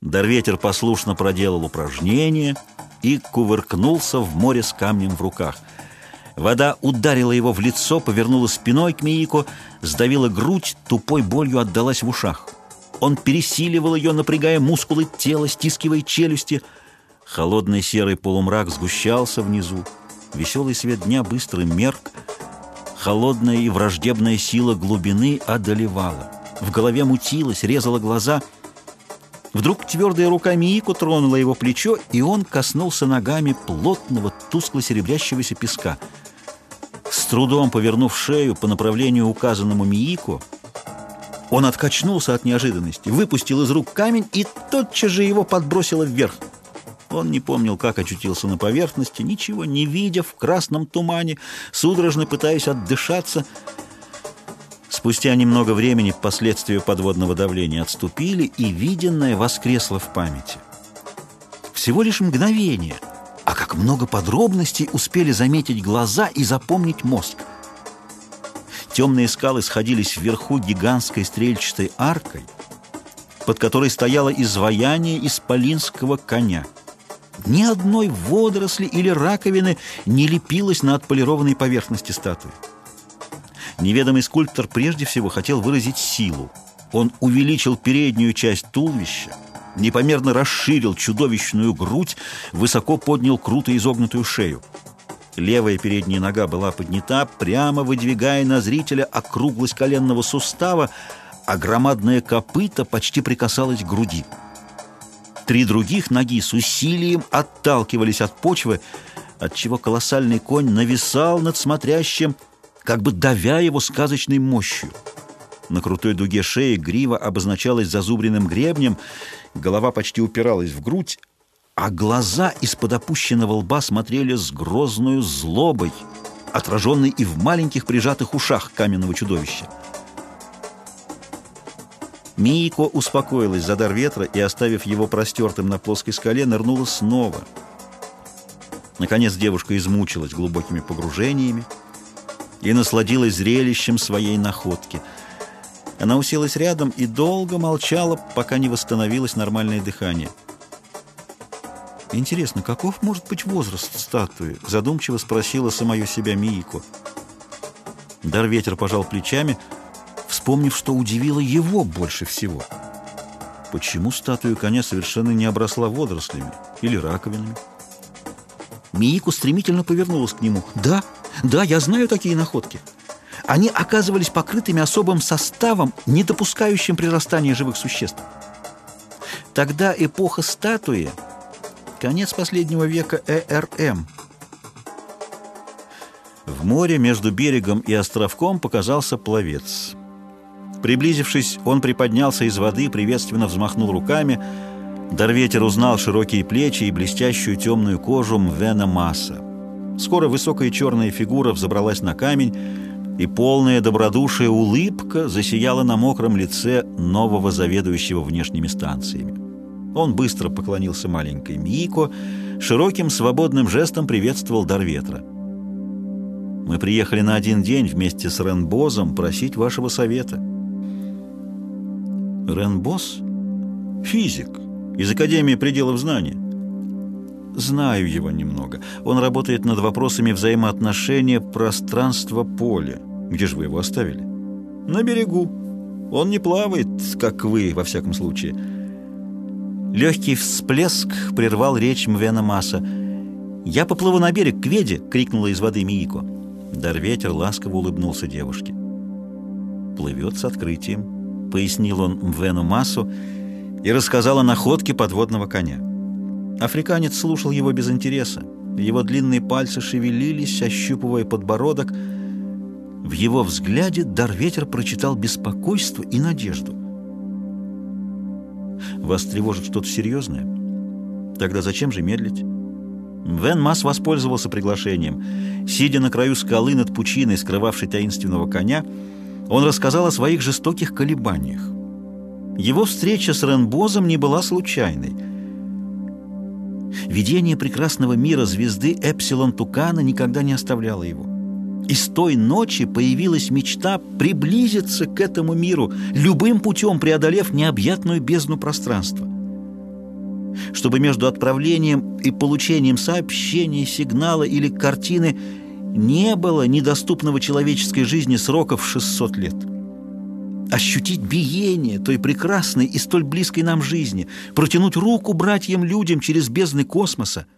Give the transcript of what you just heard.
Дарветер послушно проделал упражнение и кувыркнулся в море с камнем в руках. Вода ударила его в лицо, повернула спиной к Миико, сдавила грудь, тупой болью отдалась в ушах. Он пересиливал ее, напрягая мускулы тела, стискивая челюсти. Холодный серый полумрак сгущался внизу. Веселый свет дня быстро мерк. Холодная и враждебная сила глубины одолевала. В голове мутилась, резала глаза. Вдруг твердая рука Миико тронула его плечо, и он коснулся ногами плотного, тускло-серебрящегося песка. С трудом повернув шею по направлению указанному Миико, он откачнулся от неожиданности, выпустил из рук камень и тотчас же его подбросило вверх. Он не помнил, как очутился на поверхности, ничего не видя в красном тумане, судорожно пытаясь отдышаться. Спустя немного времени последствия подводного давления отступили, и виденное воскресло в памяти. Всего лишь мгновение, а как много подробностей успели заметить глаза и запомнить мозг. Темные скалы сходились вверху гигантской стрельчатой аркой, под которой стояло изваяние исполинского коня. Ни одной водоросли или раковины не лепилось на отполированной поверхности статуи. Неведомый скульптор прежде всего хотел выразить силу. Он увеличил переднюю часть туловища, непомерно расширил чудовищную грудь, высоко поднял круто изогнутую шею. Левая передняя нога была поднята, прямо выдвигая на зрителя округлость коленного сустава, а громадное копыто почти прикасалось к груди. Три других ноги с усилием отталкивались от почвы, отчего колоссальный конь нависал над смотрящим, как бы давя его сказочной мощью. На крутой дуге шеи грива обозначалась зазубренным гребнем, голова почти упиралась в грудь, а глаза из-под опущенного лба смотрели с грозную злобой, отраженной и в маленьких прижатых ушах каменного чудовища. Миико успокоилась за дар ветра и, оставив его простертым на плоской скале, нырнула снова. Наконец девушка измучилась глубокими погружениями и насладилась зрелищем своей находки. Она уселась рядом и долго молчала, пока не восстановилось нормальное дыхание. «Интересно, каков может быть возраст статуи?» — задумчиво спросила самое себя Миико. Дарветер пожал плечами, вспомнив, что удивило его больше всего. Почему статуя коня совершенно не обросла водорослями или раковинами? Миико стремительно повернулась к нему. «Да, да, я знаю такие находки. Они оказывались покрытыми особым составом, не допускающим прирастания живых существ. Тогда эпоха статуи Конец последнего века ЭРМ. В море между берегом и островком показался пловец. Приблизившись, он приподнялся из воды, приветственно взмахнул руками. Дарветер узнал широкие плечи и блестящую темную кожу Мвена Масса. Скоро высокая черная фигура взобралась на камень, и полная добродушия улыбка засияла на мокром лице нового заведующего внешними станциями. Он быстро поклонился маленькой Мико, широким свободным жестом приветствовал дар ветра. «Мы приехали на один день вместе с Ренбозом просить вашего совета». «Ренбоз? Физик, из Академии пределов знаний». «Знаю его немного. Он работает над вопросами взаимоотношения пространства-поля. Где же вы его оставили?» «На берегу. Он не плавает, как вы, во всяком случае». Легкий всплеск прервал речь Мвена Маса. «Я поплыву на берег, к Веде!» — крикнула из воды Миико. Дарветер ласково улыбнулся девушке. «Плывет с открытием», — пояснил он Мвену Масу и рассказал о находке подводного коня. Африканец слушал его без интереса. Его длинные пальцы шевелились, ощупывая подбородок. В его взгляде Дарветер прочитал беспокойство и надежду. Вас тревожит что-то серьезное? Тогда зачем же медлить? Вен Масс воспользовался приглашением. Сидя на краю скалы над пучиной, скрывавшей таинственного коня, он рассказал о своих жестоких колебаниях. Его встреча с Ренбозом не была случайной. Видение прекрасного мира звезды Эпсилон Тукана никогда не оставляло его. И с той ночи появилась мечта приблизиться к этому миру, любым путем преодолев необъятную бездну пространства. чтобы между отправлением и получением сообщения, сигнала или картины не было недоступного человеческой жизни срока в 600 лет. Ощутить биение той прекрасной и столь близкой нам жизни, протянуть руку братьям-людям через бездны космоса —